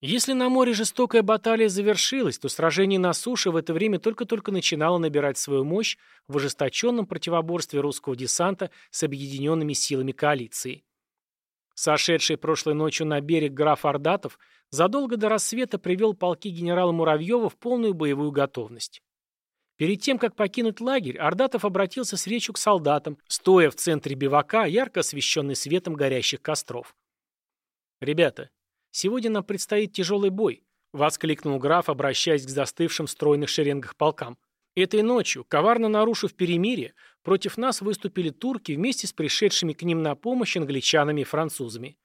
Если на море жестокая баталия завершилась, то сражение на суше в это время только-только начинало набирать свою мощь в ожесточенном противоборстве русского десанта с объединенными силами коалиции. Сошедший прошлой ночью на берег граф Ордатов задолго до рассвета привел полки генерала Муравьева в полную боевую готовность. Перед тем, как покинуть лагерь, Ордатов обратился с речью к солдатам, стоя в центре бивака, ярко освещенный светом горящих костров. «Ребята, Сегодня нам предстоит тяжелый бой», — воскликнул граф, обращаясь к застывшим стройных шеренгах полкам. «Этой ночью, коварно нарушив перемирие, против нас выступили турки вместе с пришедшими к ним на помощь англичанами и французами.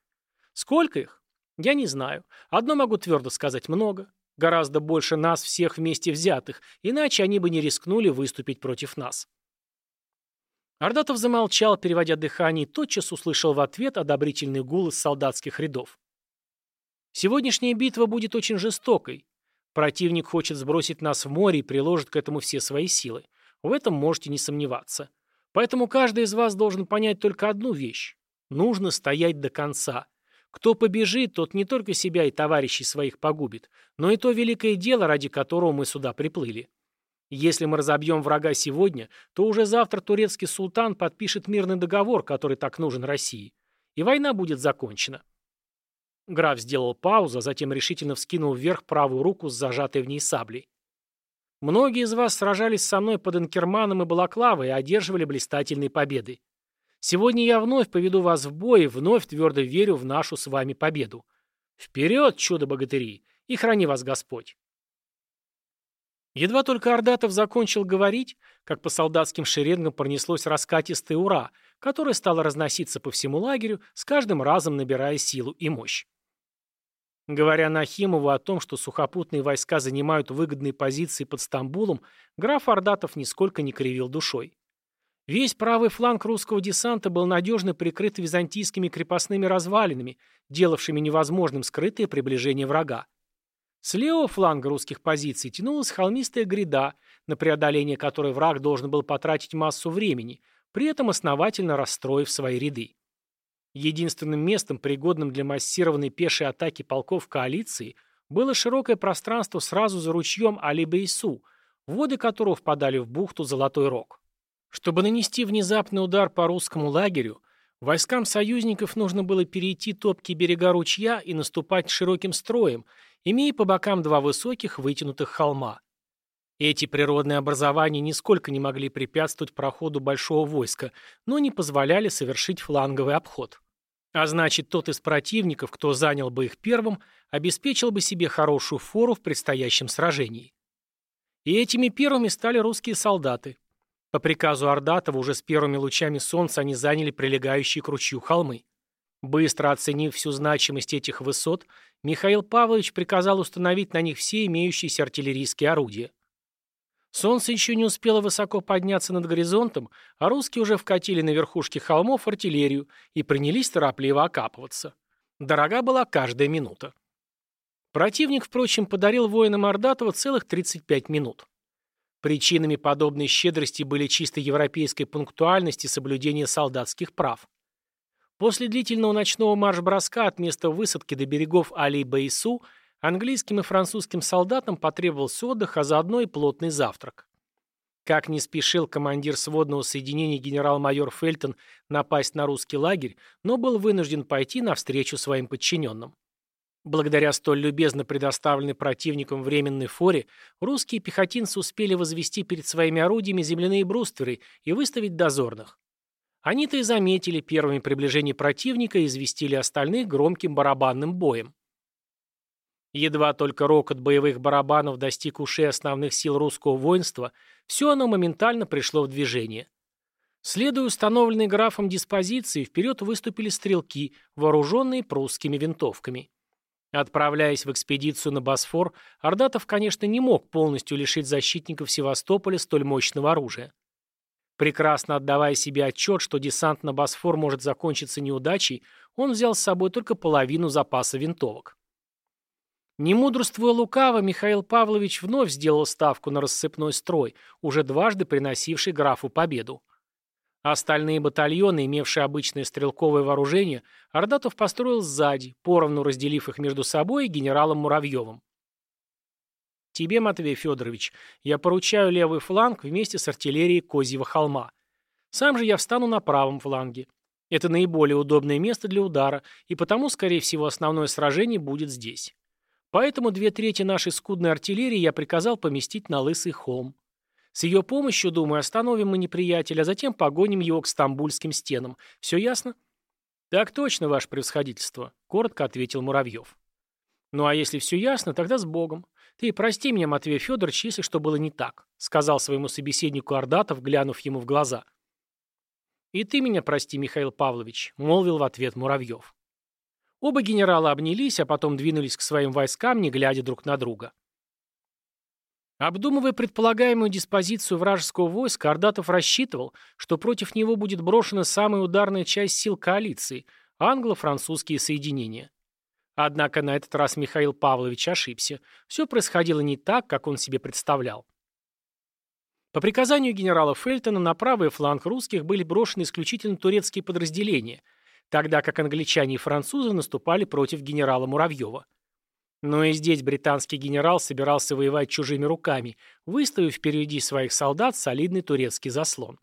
Сколько их? Я не знаю. Одно могу твердо сказать – много. Гораздо больше нас всех вместе взятых, иначе они бы не рискнули выступить против нас». Ордатов замолчал, переводя дыхание, и тотчас услышал в ответ одобрительный гул из солдатских рядов. Сегодняшняя битва будет очень жестокой. Противник хочет сбросить нас в море и приложит к этому все свои силы. В этом можете не сомневаться. Поэтому каждый из вас должен понять только одну вещь. Нужно стоять до конца. Кто побежит, тот не только себя и товарищей своих погубит, но и то великое дело, ради которого мы сюда приплыли. Если мы разобьем врага сегодня, то уже завтра турецкий султан подпишет мирный договор, который так нужен России. И война будет закончена. Граф сделал паузу, а затем решительно вскинул вверх правую руку с зажатой в ней саблей. «Многие из вас сражались со мной под Инкерманом и Балаклавой и одерживали блистательные победы. Сегодня я вновь поведу вас в бой и вновь твердо верю в нашу с вами победу. Вперед, чудо-богатыри, и храни вас Господь!» Едва только Ордатов закончил говорить, как по солдатским шеренгам пронеслось раскатистое «Ура!», которое стало разноситься по всему лагерю, с каждым разом набирая силу и мощь. Говоря Нахимову о том, что сухопутные войска занимают выгодные позиции под Стамбулом, граф Ордатов нисколько не кривил душой. Весь правый фланг русского десанта был надежно прикрыт византийскими крепостными развалинами, делавшими невозможным скрытое приближение врага. С левого фланга русских позиций тянулась холмистая гряда, на преодоление которой враг должен был потратить массу времени, при этом основательно расстроив свои ряды. Единственным местом, пригодным для массированной пешей атаки полков коалиции, было широкое пространство сразу за ручьем Али-Бейсу, воды которого впадали в бухту Золотой Рог. Чтобы нанести внезапный удар по русскому лагерю, войскам союзников нужно было перейти топкие берега ручья и наступать широким строем, имея по бокам два высоких вытянутых холма. Эти природные образования нисколько не могли препятствовать проходу большого войска, но не позволяли совершить фланговый обход. А значит, тот из противников, кто занял бы их первым, обеспечил бы себе хорошую фору в предстоящем сражении. И этими первыми стали русские солдаты. По приказу Ордатова уже с первыми лучами солнца они заняли прилегающие к ручью холмы. Быстро оценив всю значимость этих высот, Михаил Павлович приказал установить на них все имеющиеся артиллерийские орудия. Солнце еще не успело высоко подняться над горизонтом, а русские уже вкатили на верхушке холмов артиллерию и принялись торопливо окапываться. Дорога была каждая минута. Противник, впрочем, подарил воинам Ордатова целых 35 минут. Причинами подобной щедрости были чисто европейской пунктуальность и соблюдение солдатских прав. После длительного ночного марш-броска от места высадки до берегов Али-Бейсу – Английским и французским солдатам потребовался отдых, а заодно и плотный завтрак. Как не спешил командир сводного соединения генерал-майор Фельтон напасть на русский лагерь, но был вынужден пойти навстречу своим подчиненным. Благодаря столь любезно предоставленной противникам временной форе, русские пехотинцы успели возвести перед своими орудиями земляные брустверы и выставить дозорных. Они-то и заметили первыми приближение противника и известили остальных громким барабанным боем. Едва только рокот боевых барабанов достиг ушей основных сил русского воинства, все оно моментально пришло в движение. Следуя установленной графом диспозиции, вперед выступили стрелки, вооруженные прусскими винтовками. Отправляясь в экспедицию на Босфор, Ордатов, конечно, не мог полностью лишить защитников Севастополя столь мощного оружия. Прекрасно отдавая себе отчет, что десант на Босфор может закончиться неудачей, он взял с собой только половину запаса винтовок. Не мудрствуя лукаво, Михаил Павлович вновь сделал ставку на рассыпной строй, уже дважды приносивший графу победу. Остальные батальоны, имевшие обычное стрелковое вооружение, Ордатов построил сзади, поровну разделив их между собой и генералом Муравьевым. Тебе, Матвей Федорович, я поручаю левый фланг вместе с артиллерией Козьего холма. Сам же я встану на правом фланге. Это наиболее удобное место для удара, и потому, скорее всего, основное сражение будет здесь. Поэтому две трети нашей скудной артиллерии я приказал поместить на Лысый холм. С ее помощью, думаю, остановим мы неприятеля, а затем погоним его к стамбульским стенам. Все ясно? Так точно, ваше превосходительство, коротко ответил Муравьев. Ну а если все ясно, тогда с Богом. Ты прости меня, Матвей Федорович, если что было не так, сказал своему собеседнику Ордатов, глянув ему в глаза. И ты меня прости, Михаил Павлович, молвил в ответ Муравьев. Оба генерала обнялись, а потом двинулись к своим войскам, не глядя друг на друга. Обдумывая предполагаемую диспозицию вражеского войска, Ордатов рассчитывал, что против него будет брошена самая ударная часть сил коалиции – англо-французские соединения. Однако на этот раз Михаил Павлович ошибся. Все происходило не так, как он себе представлял. По приказанию генерала Фельтона на правый фланг русских были брошены исключительно турецкие подразделения, тогда как англичане и французы наступали против генерала Муравьева. Но и здесь британский генерал собирался воевать чужими руками, выставив впереди своих солдат солидный турецкий заслон.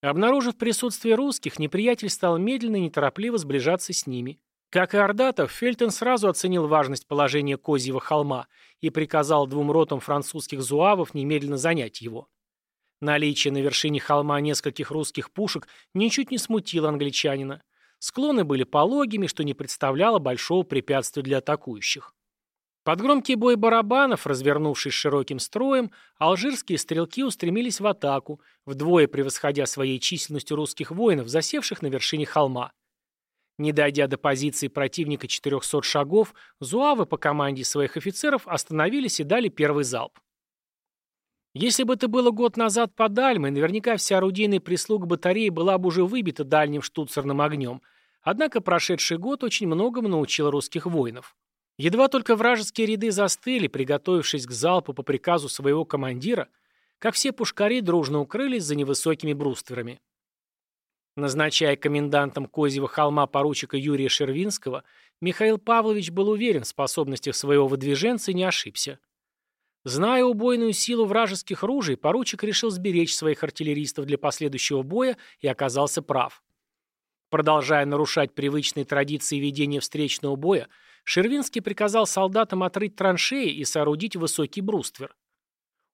Обнаружив присутствие русских, неприятель стал медленно и неторопливо сближаться с ними. Как и Ордатов, Фельтон сразу оценил важность положения Козьего холма и приказал двум ротам французских зуавов немедленно занять его. Наличие на вершине холма нескольких русских пушек ничуть не смутило англичанина. Склоны были пологими, что не представляло большого препятствия для атакующих. Под громкий бой барабанов, развернувшись широким строем, алжирские стрелки устремились в атаку, вдвое превосходя своей численностью русских воинов, засевших на вершине холма. Не дойдя до позиции противника 400 шагов, зуавы по команде своих офицеров остановились и дали первый залп. Если бы это было год назад под Альмой, наверняка вся орудийная прислуга батареи была бы уже выбита дальним штуцерным огнем. Однако прошедший год очень многому научил русских воинов. Едва только вражеские ряды застыли, приготовившись к залпу по приказу своего командира, как все пушкари дружно укрылись за невысокими брустверами. Назначая комендантом Козьего холма поручика Юрия Шервинского, Михаил Павлович был уверен в способностях своего выдвиженца и не ошибся. Зная убойную силу вражеских ружей, поручик решил сберечь своих артиллеристов для последующего боя и оказался прав. Продолжая нарушать привычные традиции ведения встречного боя, Шервинский приказал солдатам отрыть траншеи и соорудить высокий бруствер.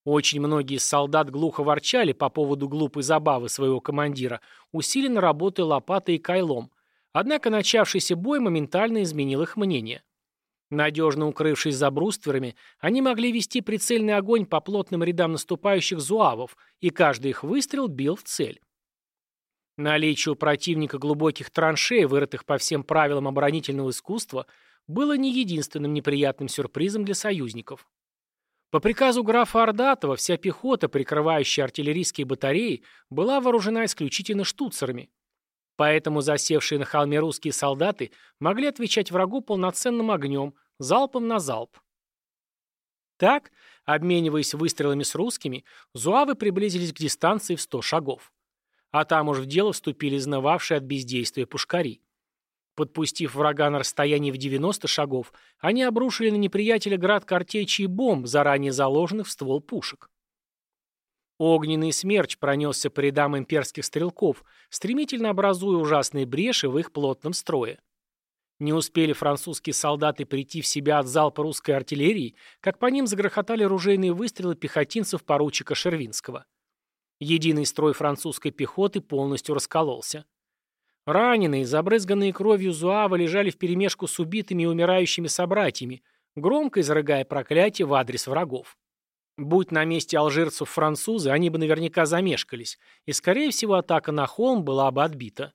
Очень многие из солдат глухо ворчали по поводу глупой забавы своего командира, усиленно работая лопатой и кайлом, однако начавшийся бой моментально изменил их мнение. Надежно укрывшись за брустверами, они могли вести прицельный огонь по плотным рядам наступающих зуавов, и каждый их выстрел бил в цель. Наличие у противника глубоких траншей, вырытых по всем правилам оборонительного искусства, было не единственным неприятным сюрпризом для союзников. По приказу графа Ордатова вся пехота, прикрывающая артиллерийские батареи, была вооружена исключительно штуцерами. Поэтому засевшие на холме русские солдаты могли отвечать врагу полноценным огнем, залпом на залп. Так, обмениваясь выстрелами с русскими, зуавы приблизились к дистанции в 100 шагов. А там уж в дело вступили изнывавшие от бездействия пушкари. Подпустив врага на расстоянии в 90 шагов, они обрушили на неприятеля град картечи и бомб, заранее заложенных в ствол пушек. Огненный смерч пронесся по рядам имперских стрелков, стремительно образуя ужасные бреши в их плотном строе. Не успели французские солдаты прийти в себя от залпа русской артиллерии, как по ним загрохотали ружейные выстрелы пехотинцев поручика Шервинского. Единый строй французской пехоты полностью раскололся. Раненые, забрызганные кровью зуавы лежали вперемешку с убитыми и умирающими собратьями, громко изрыгая проклятие в адрес врагов. Будь на месте алжирцев французы, они бы наверняка замешкались, и, скорее всего, атака на холм была бы отбита.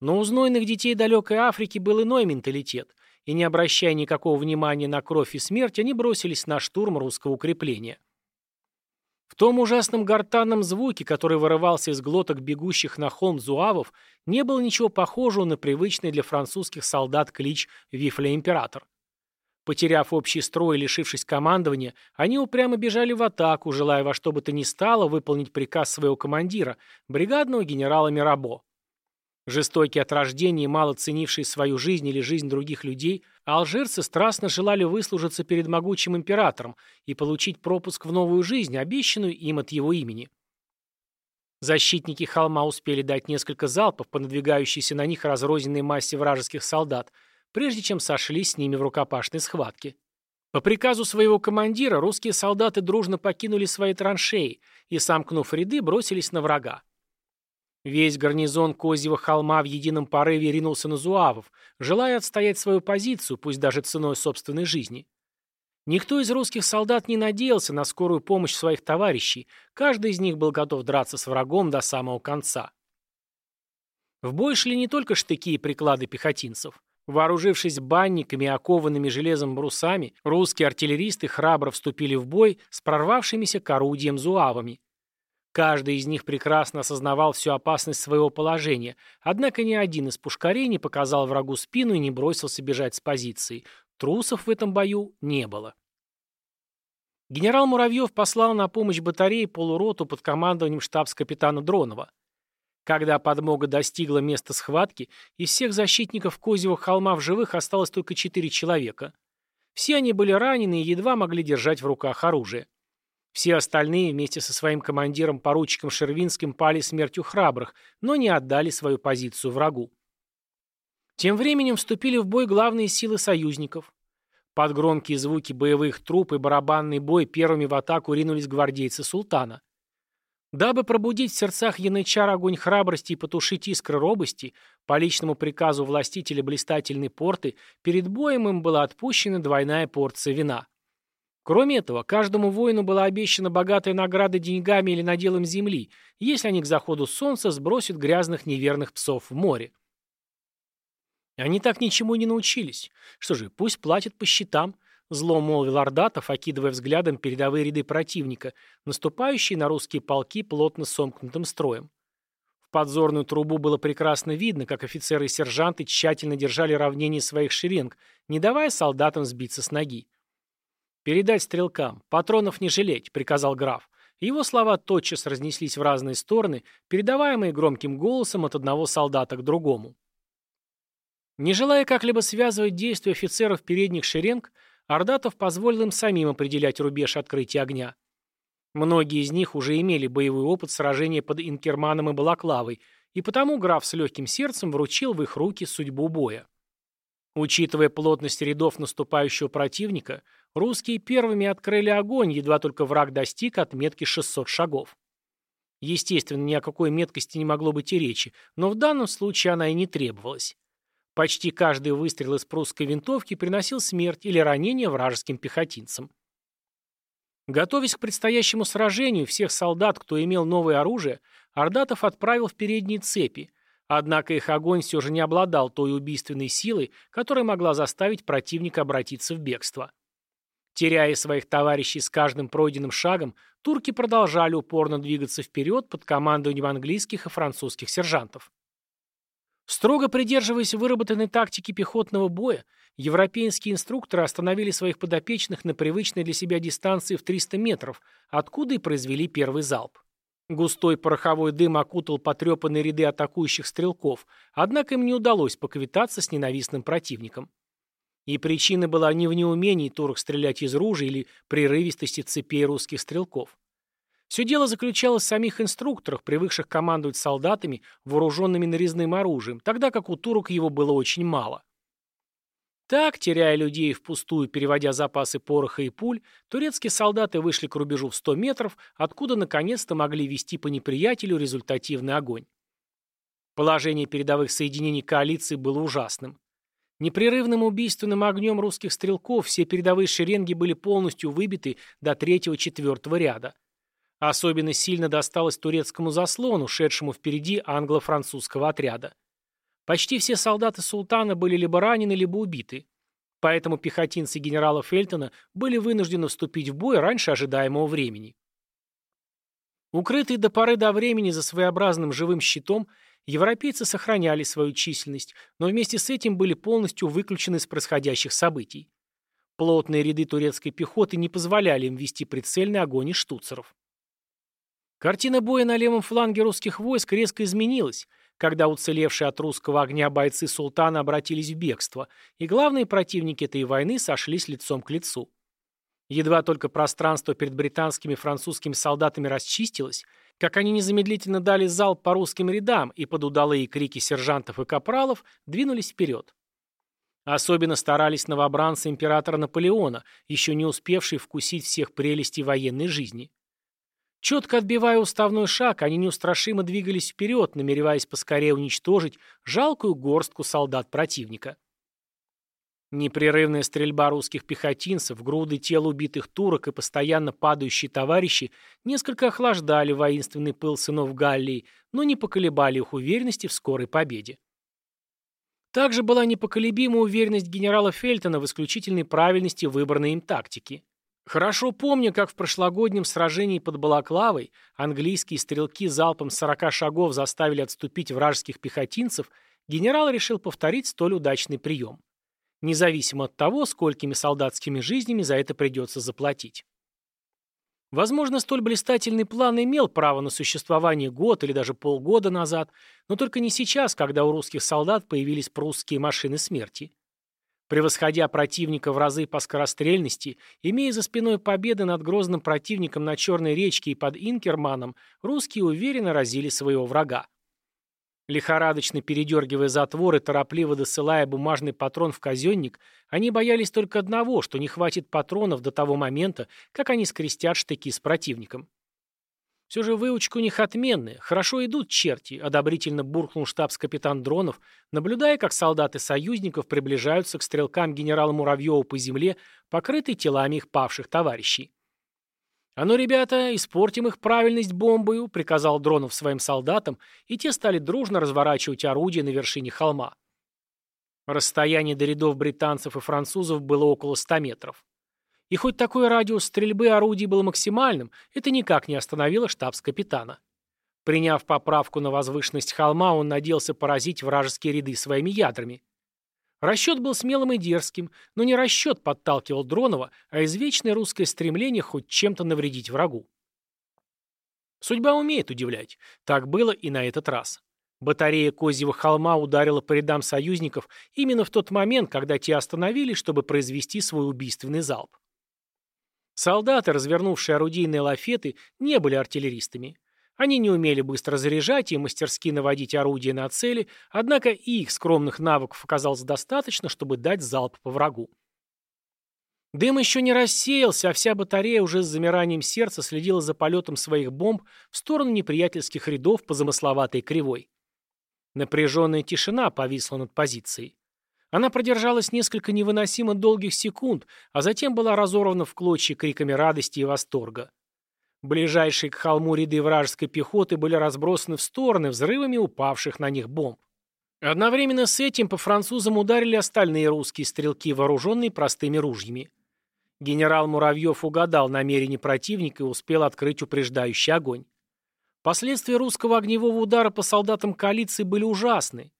Но у знойных детей далекой Африки был иной менталитет, и, не обращая никакого внимания на кровь и смерть, они бросились на штурм русского укрепления. В том ужасном гортанном звуке, который вырывался из глоток бегущих на холм зуавов, не было ничего похожего на привычный для французских солдат клич «Вифля император». Потеряв общий строй и лишившись командования, они упрямо бежали в атаку, желая во что бы то ни стало выполнить приказ своего командира, бригадного генерала Мирабо. Жестокие от рождения и мало ценившие свою жизнь или жизнь других людей, алжирцы страстно желали выслужиться перед могучим императором и получить пропуск в новую жизнь, обещанную им от его имени. Защитники холма успели дать несколько залпов по надвигающейся на них разрозненной массе вражеских солдат, прежде чем сошлись с ними в рукопашной схватке. По приказу своего командира русские солдаты дружно покинули свои траншеи и, сомкнув ряды, бросились на врага. Весь гарнизон Козьего холма в едином порыве ринулся на зуавов, желая отстоять свою позицию, пусть даже ценой собственной жизни. Никто из русских солдат не надеялся на скорую помощь своих товарищей, каждый из них был готов драться с врагом до самого конца. В бой шли не только штыки и приклады пехотинцев. Вооружившись банниками и окованными железом брусами, русские артиллеристы храбро вступили в бой с прорвавшимися к орудиям зуавами. Каждый из них прекрасно осознавал всю опасность своего положения, однако ни один из пушкарей не показал врагу спину и не бросился бежать с позиции. Трусов в этом бою не было. Генерал Муравьев послал на помощь батареи полуроту под командованием штабс-капитана Дронова. Когда подмога достигла места схватки, из всех защитников Козьего холма в живых осталось только четыре человека. Все они были ранены и едва могли держать в руках оружие. Все остальные вместе со своим командиром поручиком Шервинским пали смертью храбрых, но не отдали свою позицию врагу. Тем временем вступили в бой главные силы союзников. Под громкие звуки боевых труп и барабанный бой первыми в атаку ринулись гвардейцы султана. Дабы пробудить в сердцах янычар огонь храбрости и потушить искры робости, по личному приказу властителя блистательной порты, перед боем им была отпущена двойная порция вина. Кроме этого, каждому воину была обещана богатая награда деньгами или наделом земли, если они к заходу солнца сбросят грязных неверных псов в море. Они так ничему не научились. Что же, пусть платят по счетам, зло молвил Ордатов, окидывая взглядом передовые ряды противника, наступающие на русские полки плотно сомкнутым строем. В подзорную трубу было прекрасно видно, как офицеры и сержанты тщательно держали равнение своих шеренг, не давая солдатам сбиться с ноги. «Передать стрелкам. Патронов не жалеть», — приказал граф. Его слова тотчас разнеслись в разные стороны, передаваемые громким голосом от одного солдата к другому. Не желая как-либо связывать действия офицеров передних шеренг, Ордатов позволил им самим определять рубеж открытия огня. Многие из них уже имели боевой опыт сражения под Инкерманом и Балаклавой, и потому граф с легким сердцем вручил в их руки судьбу боя. Учитывая плотность рядов наступающего противника, русские первыми открыли огонь, едва только враг достиг отметки 600 шагов. Естественно, ни о какой меткости не могло быть и речи, но в данном случае она и не требовалась. Почти каждый выстрел из прусской винтовки приносил смерть или ранение вражеским пехотинцам. Готовясь к предстоящему сражению, всех солдат, кто имел новое оружие, Ордатов отправил в передние цепи, Однако их огонь все же не обладал той убийственной силой, которая могла заставить противника обратиться в бегство. Теряя своих товарищей с каждым пройденным шагом, турки продолжали упорно двигаться вперед под командованием английских и французских сержантов. Строго придерживаясь выработанной тактики пехотного боя, европейские инструкторы остановили своих подопечных на привычной для себя дистанции в 300 метров, откуда и произвели первый залп. Густой пороховой дым окутал потрепанные ряды атакующих стрелков, однако им не удалось поквитаться с ненавистным противником. И причина была не в неумении турок стрелять из ружей или прерывистости цепей русских стрелков. Все дело заключалось в самих инструкторах, привыкших командовать солдатами, вооруженными нарезным оружием, тогда как у турок его было очень мало. Так, теряя людей впустую, переводя запасы пороха и пуль, турецкие солдаты вышли к рубежу в 100 метров, откуда наконец-то могли вести по неприятелю результативный огонь. Положение передовых соединений коалиции было ужасным. Непрерывным убийственным огнем русских стрелков все передовые шеренги были полностью выбиты до третьего-четвертого ряда. Особенно сильно досталось турецкому заслону, шедшему впереди англо-французского отряда. Почти все солдаты султана были либо ранены, либо убиты. Поэтому пехотинцы генерала Фельтона были вынуждены вступить в бой раньше ожидаемого времени. Укрытые до поры до времени за своеобразным живым щитом, европейцы сохраняли свою численность, но вместе с этим были полностью выключены из происходящих событий. Плотные ряды турецкой пехоты не позволяли им вести прицельный огонь из штуцеров. Картина боя на левом фланге русских войск резко изменилась, когда уцелевшие от русского огня бойцы султана обратились в бегство, и главные противники этой войны сошлись лицом к лицу. Едва только пространство перед британскими и французскими солдатами расчистилось, как они незамедлительно дали залп по русским рядам и под удалые крики сержантов и капралов двинулись вперед. Особенно старались новобранцы императора Наполеона, еще не успевшие вкусить всех прелестей военной жизни. Четко отбивая уставной шаг, они неустрашимо двигались вперед, намереваясь поскорее уничтожить жалкую горстку солдат противника. Непрерывная стрельба русских пехотинцев, груды тел убитых турок и постоянно падающие товарищи несколько охлаждали воинственный пыл сынов Галлии, но не поколебали их уверенности в скорой победе. Также была непоколебима уверенность генерала Фельтона в исключительной правильности выбранной им тактики. Хорошо помню, как в прошлогоднем сражении под Балаклавой английские стрелки залпом 40 шагов заставили отступить вражеских пехотинцев, генерал решил повторить столь удачный прием. Независимо от того, сколькими солдатскими жизнями за это придется заплатить. Возможно, столь блистательный план имел право на существование год или даже полгода назад, но только не сейчас, когда у русских солдат появились прусские машины смерти. Превосходя противника в разы по скорострельности, имея за спиной победы над грозным противником на Черной речке и под Инкерманом, русские уверенно разили своего врага. Лихорадочно передергивая затворы, торопливо досылая бумажный патрон в казенник, они боялись только одного, что не хватит патронов до того момента, как они скрестят штыки с противником. Все же выучка у них отменная, хорошо идут черти, одобрительно буркнул штабс-капитан Дронов, наблюдая, как солдаты союзников приближаются к стрелкам генерала Муравьева по земле, покрытой телами их павших товарищей. «А ну, ребята, испортим их правильность бомбою», — приказал Дронов своим солдатам, и те стали дружно разворачивать орудия на вершине холма. Расстояние до рядов британцев и французов было около 100 метров. И хоть такой радиус стрельбы орудий был максимальным, это никак не остановило штабс-капитана. Приняв поправку на возвышенность холма, он надеялся поразить вражеские ряды своими ядрами. Расчет был смелым и дерзким, но не расчет подталкивал Дронова, а извечное русское стремление хоть чем-то навредить врагу. Судьба умеет удивлять. Так было и на этот раз. Батарея Козьего холма ударила по рядам союзников именно в тот момент, когда те остановились, чтобы произвести свой убийственный залп. Солдаты, развернувшие орудийные лафеты, не были артиллеристами. Они не умели быстро заряжать и мастерски наводить орудия на цели, однако и их скромных навыков оказалось достаточно, чтобы дать залп по врагу. Дым еще не рассеялся, а вся батарея уже с замиранием сердца следила за полетом своих бомб в сторону неприятельских рядов по замысловатой кривой. Напряженная тишина повисла над позицией. Она продержалась несколько невыносимо долгих секунд, а затем была разорвана в клочья криками радости и восторга. Ближайшие к холму ряды вражеской пехоты были разбросаны в стороны взрывами упавших на них бомб. Одновременно с этим по французам ударили остальные русские стрелки, вооруженные простыми ружьями. Генерал Муравьев угадал намерение противника и успел открыть упреждающий огонь. Последствия русского огневого удара по солдатам коалиции были ужасны.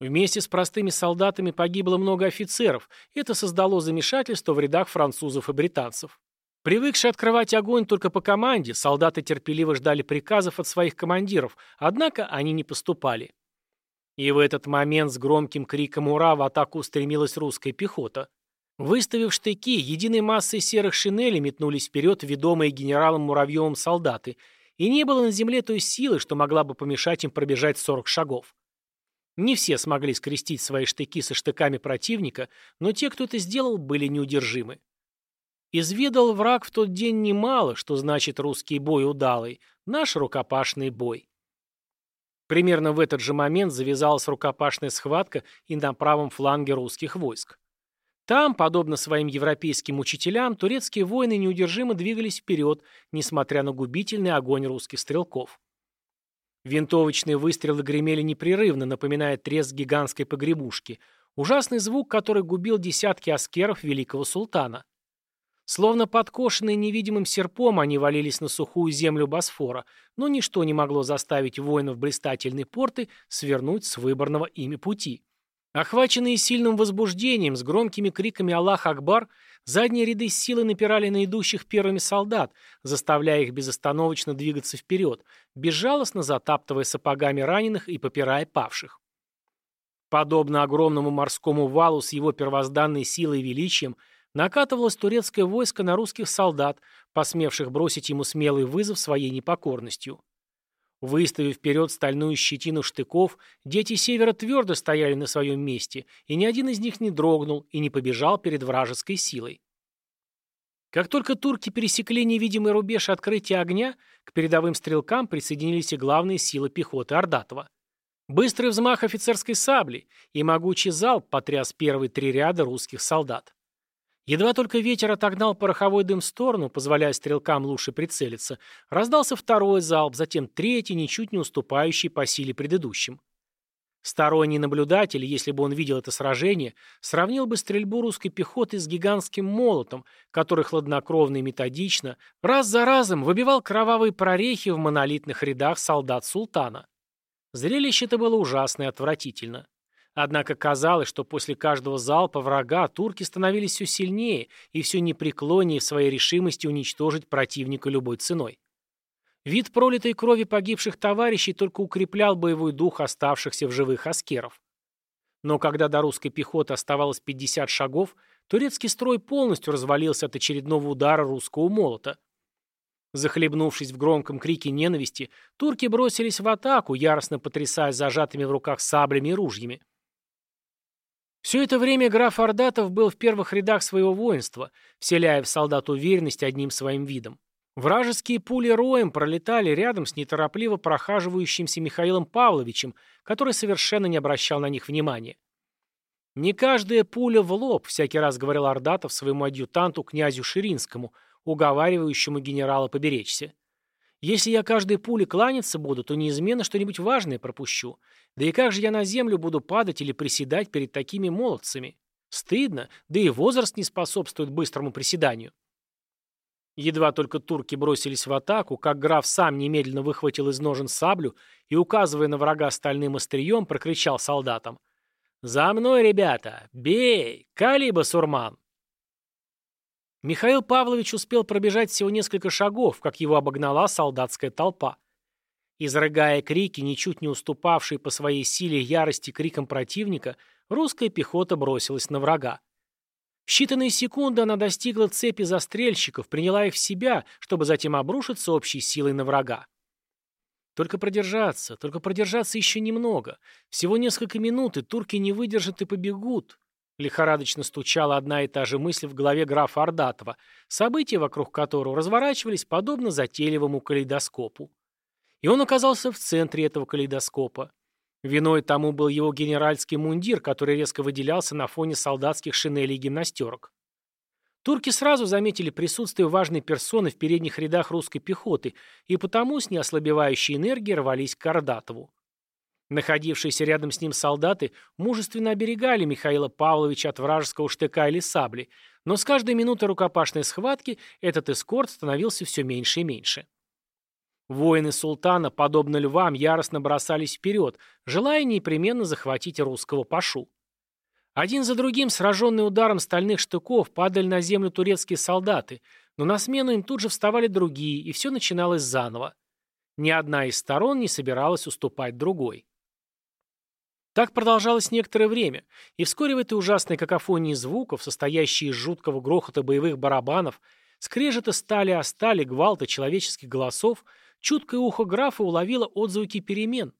Вместе с простыми солдатами погибло много офицеров, это создало замешательство в рядах французов и британцев. Привыкшие открывать огонь только по команде, солдаты терпеливо ждали приказов от своих командиров, однако они не поступали. И в этот момент с громким криком «Ура!» в атаку устремилась русская пехота. Выставив штыки, единой массой серых шинелей метнулись вперед ведомые генералом Муравьевым солдаты, и не было на земле той силы, что могла бы помешать им пробежать 40 шагов. Не все смогли скрестить свои штыки со штыками противника, но те, кто это сделал, были неудержимы. Изведал враг в тот день немало, что значит русский бой удалый, наш рукопашный бой. Примерно в этот же момент завязалась рукопашная схватка и на правом фланге русских войск. Там, подобно своим европейским учителям, турецкие воины неудержимо двигались вперед, несмотря на губительный огонь русских стрелков. Винтовочные выстрелы гремели непрерывно, напоминая треск гигантской погребушки, ужасный звук, который губил десятки аскеров великого султана. Словно подкошенные невидимым серпом, они валились на сухую землю Босфора, но ничто не могло заставить воинов блистательной порты свернуть с выбранного ими пути. Охваченные сильным возбуждением, с громкими криками «Аллах Акбар», задние ряды силы напирали на идущих первыми солдат, заставляя их безостановочно двигаться вперед, безжалостно затаптывая сапогами раненых и попирая павших. Подобно огромному морскому валу с его первозданной силой и величием, накатывалось турецкое войско на русских солдат, посмевших бросить ему смелый вызов своей непокорностью. Выставив вперед стальную щетину штыков, дети Севера твердо стояли на своем месте, и ни один из них не дрогнул и не побежал перед вражеской силой. Как только турки пересекли невидимый рубеж открытия огня, к передовым стрелкам присоединились и главные силы пехоты Ордатова. Быстрый взмах офицерской сабли и могучий залп потряс первые три ряда русских солдат. Едва только ветер отогнал пороховой дым в сторону, позволяя стрелкам лучше прицелиться, раздался второй залп, затем третий, ничуть не уступающий по силе предыдущим. Сторонний наблюдатель, если бы он видел это сражение, сравнил бы стрельбу русской пехоты с гигантским молотом, который хладнокровно и методично, раз за разом выбивал кровавые прорехи в монолитных рядах солдат султана. Зрелище это было ужасно и отвратительно. Однако казалось, что после каждого залпа врага турки становились все сильнее и все непреклоннее в своей решимости уничтожить противника любой ценой. Вид пролитой крови погибших товарищей только укреплял боевой дух оставшихся в живых аскеров. Но когда до русской пехоты оставалось 50 шагов, турецкий строй полностью развалился от очередного удара русского молота. Захлебнувшись в громком крике ненависти, турки бросились в атаку, яростно потрясая зажатыми в руках саблями и ружьями. Все это время граф Ордатов был в первых рядах своего воинства, вселяя в солдат уверенность одним своим видом. Вражеские пули роем пролетали рядом с неторопливо прохаживающимся Михаилом Павловичем, который совершенно не обращал на них внимания. «Не каждая пуля в лоб», — всякий раз говорил Ордатов своему адъютанту князю Ширинскому, уговаривающему генерала поберечься. Если я каждой пуле кланяться буду, то неизменно что-нибудь важное пропущу. Да и как же я на землю буду падать или приседать перед такими молодцами? Стыдно, да и возраст не способствует быстрому приседанию. Едва только турки бросились в атаку, как граф сам немедленно выхватил из ножен саблю и, указывая на врага стальным острием, прокричал солдатам. «За мной, ребята! Бей! Калиба, Сурман!» Михаил Павлович успел пробежать всего несколько шагов, как его обогнала солдатская толпа. Изрыгая крики, ничуть не уступавшие по своей силе ярости крикам противника, русская пехота бросилась на врага. В считанные секунды она достигла цепи застрельщиков, приняла их в себя, чтобы затем обрушиться общей силой на врага. Только продержаться, только продержаться еще немного. Всего несколько минут, и турки не выдержат и побегут. Лихорадочно стучала одна и та же мысль в голове графа Ордатова, события вокруг которого разворачивались подобно затейливому калейдоскопу. И он оказался в центре этого калейдоскопа. Виной тому был его генеральский мундир, который резко выделялся на фоне солдатских шинелей и гимнастерок. Турки сразу заметили присутствие важной персоны в передних рядах русской пехоты и потому с неослабевающей энергией рвались к Ордатову. Находившиеся рядом с ним солдаты мужественно оберегали Михаила Павловича от вражеского штыка или сабли, но с каждой минутой рукопашной схватки этот эскорт становился все меньше и меньше. Воины султана, подобно львам, яростно бросались вперед, желая непременно захватить русского пашу. Один за другим, сраженные ударом стальных штыков, падали на землю турецкие солдаты, но на смену им тут же вставали другие, и все начиналось заново. Ни одна из сторон не собиралась уступать другой. Так продолжалось некоторое время, и вскоре в этой ужасной какофонии звуков, состоящей из жуткого грохота боевых барабанов, скрежета стали о стали, гвалта человеческих голосов, чуткое ухо графа уловило отзвуки перемен.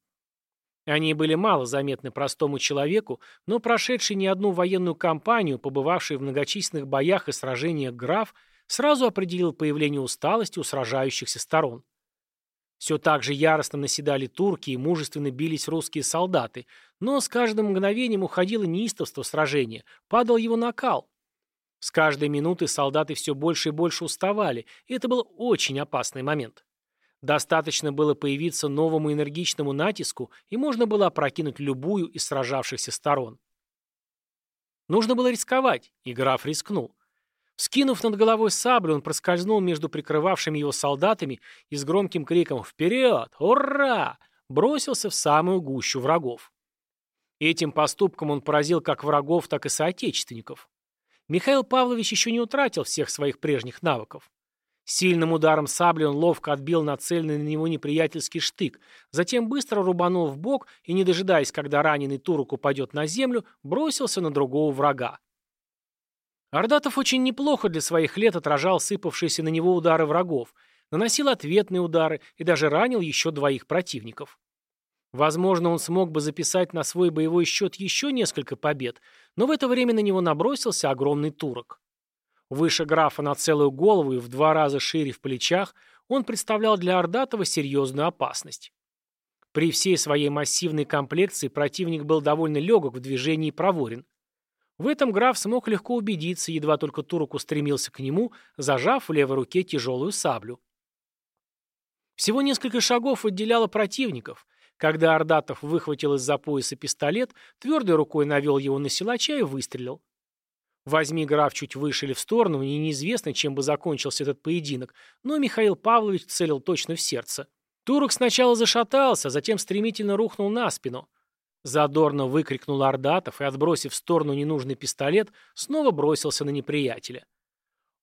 Они были мало заметны простому человеку, но прошедший не одну военную кампанию, побывавший в многочисленных боях и сражениях граф, сразу определил появление усталости у сражающихся сторон. Все так же яростно наседали турки и мужественно бились русские солдаты, но с каждым мгновением уходило неистовство сражения, падал его накал. С каждой минуты солдаты все больше и больше уставали, и это был очень опасный момент. Достаточно было появиться новому энергичному натиску, и можно было опрокинуть любую из сражавшихся сторон. Нужно было рисковать, и граф рискнул. Скинув над головой саблю, он проскользнул между прикрывавшими его солдатами и с громким криком «Вперед! Ура!» бросился в самую гущу врагов. Этим поступком он поразил как врагов, так и соотечественников. Михаил Павлович еще не утратил всех своих прежних навыков. Сильным ударом сабли он ловко отбил нацеленный на него неприятельский штык, затем быстро рубанул в бок и, не дожидаясь, когда раненый турок упадет на землю, бросился на другого врага. Ордатов очень неплохо для своих лет отражал сыпавшиеся на него удары врагов, наносил ответные удары и даже ранил еще двоих противников. Возможно, он смог бы записать на свой боевой счет еще несколько побед, но в это время на него набросился огромный турок. Выше графа на целую голову и в два раза шире в плечах, он представлял для Ордатова серьезную опасность. При всей своей массивной комплекции противник был довольно легок в движении и проворен. В этом граф смог легко убедиться, едва только турок устремился к нему, зажав в левой руке тяжелую саблю. Всего несколько шагов отделяло противников. Когда Ордатов выхватил из-за пояса пистолет, твердой рукой навел его на силача и выстрелил. Возьми граф чуть выше или в сторону, мне неизвестно, чем бы закончился этот поединок, но Михаил Павлович целил точно в сердце. Турок сначала зашатался, затем стремительно рухнул на спину. Задорно выкрикнул Ордатов и, отбросив в сторону ненужный пистолет, снова бросился на неприятеля.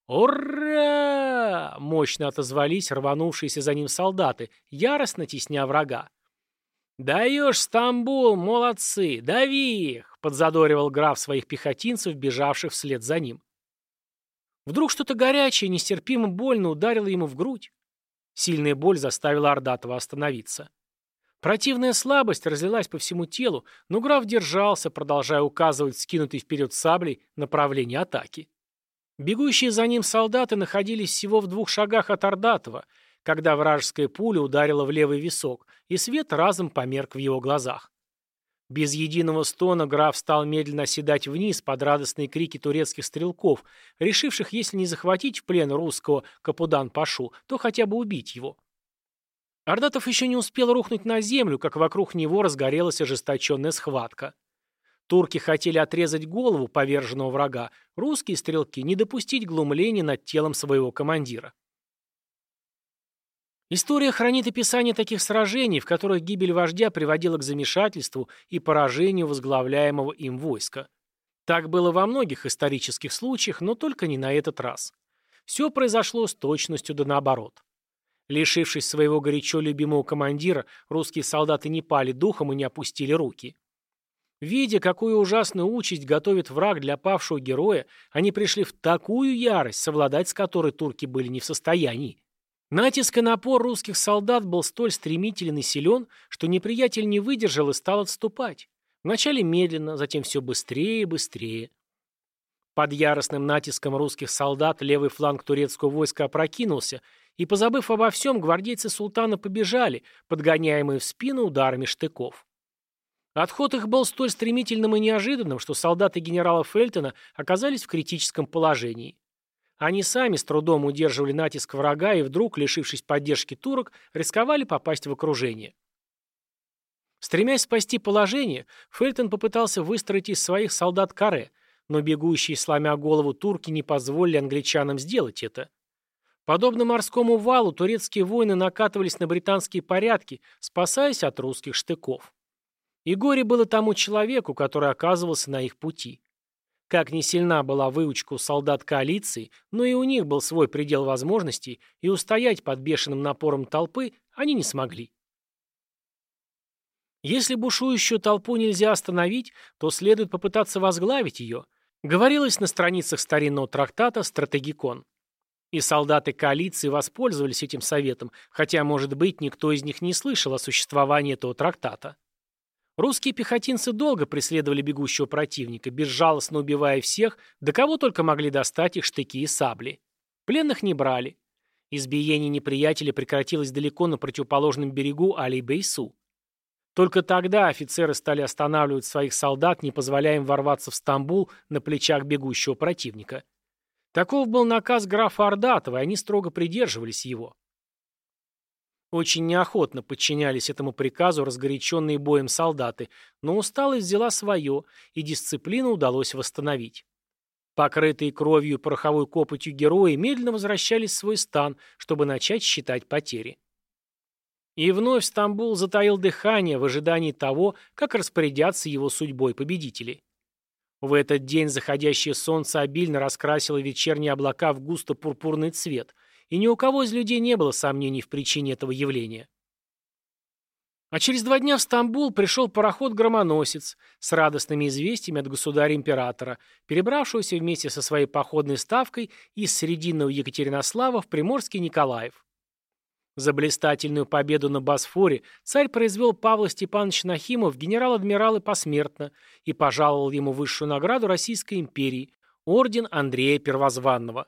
«Ура!» — мощно отозвались рванувшиеся за ним солдаты, яростно тесня врага. «Даешь, Стамбул, молодцы! Дави их!» — подзадоривал граф своих пехотинцев, бежавших вслед за ним. Вдруг что-то горячее, нестерпимо больно ударило ему в грудь. Сильная боль заставила Ордатова остановиться. Противная слабость разлилась по всему телу, но граф держался, продолжая указывать скинутый вперед саблей направление атаки. Бегущие за ним солдаты находились всего в двух шагах от Ордатова — когда вражеская пуля ударила в левый висок, и свет разом померк в его глазах. Без единого стона граф стал медленно оседать вниз под радостные крики турецких стрелков, решивших, если не захватить в плен русского Капудан-Пашу, то хотя бы убить его. Ордатов еще не успел рухнуть на землю, как вокруг него разгорелась ожесточенная схватка. Турки хотели отрезать голову поверженного врага, русские стрелки не допустить глумления над телом своего командира. История хранит описание таких сражений, в которых гибель вождя приводила к замешательству и поражению возглавляемого им войска. Так было во многих исторических случаях, но только не на этот раз. Все произошло с точностью да наоборот. Лишившись своего горячо любимого командира, русские солдаты не пали духом и не опустили руки. Видя, какую ужасную участь готовит враг для павшего героя, они пришли в такую ярость, совладать с которой турки были не в состоянии. Натиск и напор русских солдат был столь стремителен и силен, что неприятель не выдержал и стал отступать. Вначале медленно, затем все быстрее и быстрее. Под яростным натиском русских солдат левый фланг турецкого войска опрокинулся, и, позабыв обо всем, гвардейцы султана побежали, подгоняемые в спину ударами штыков. Отход их был столь стремительным и неожиданным, что солдаты генерала Фельтона оказались в критическом положении. Они сами с трудом удерживали натиск врага и вдруг, лишившись поддержки турок, рисковали попасть в окружение. Стремясь спасти положение, Фельтон попытался выстроить из своих солдат каре, но бегущие, сломя голову турки, не позволили англичанам сделать это. Подобно морскому валу, турецкие воины накатывались на британские порядки, спасаясь от русских штыков. И горе было тому человеку, который оказывался на их пути. Как ни сильна была выучка у солдат коалиции, но и у них был свой предел возможностей, и устоять под бешеным напором толпы они не смогли. Если бушующую толпу нельзя остановить, то следует попытаться возглавить ее, говорилось на страницах старинного трактата «Стратегикон». И солдаты коалиции воспользовались этим советом, хотя, может быть, никто из них не слышал о существовании этого трактата. Русские пехотинцы долго преследовали бегущего противника, безжалостно убивая всех, до кого только могли достать их штыки и сабли. Пленных не брали. Избиение неприятеля прекратилось далеко на противоположном берегу Али-Бейсу. Только тогда офицеры стали останавливать своих солдат, не позволяя им ворваться в Стамбул на плечах бегущего противника. Таков был наказ графа Ордатова, и они строго придерживались его. Очень неохотно подчинялись этому приказу разгоряченные боем солдаты, но усталость взяла свое, и дисциплину удалось восстановить. Покрытые кровью и пороховой копотью герои медленно возвращались в свой стан, чтобы начать считать потери. И вновь Стамбул затаил дыхание в ожидании того, как распорядятся его судьбой победители. В этот день заходящее солнце обильно раскрасило вечерние облака в густо-пурпурный цвет, и ни у кого из людей не было сомнений в причине этого явления. А через два дня в Стамбул пришел пароход-громоносец с радостными известиями от государя-императора, перебравшегося вместе со своей походной ставкой из Срединного Екатеринослава в Приморский Николаев. За блистательную победу на Босфоре царь произвел Павла Степановича Нахимова в генерал-адмиралы посмертно и пожаловал ему высшую награду Российской империи – орден Андрея Первозванного.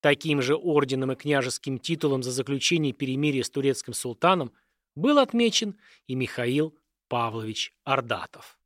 Таким же орденом и княжеским титулом за заключение перемирия с турецким султаном был отмечен и Михаил Павлович Ардатов.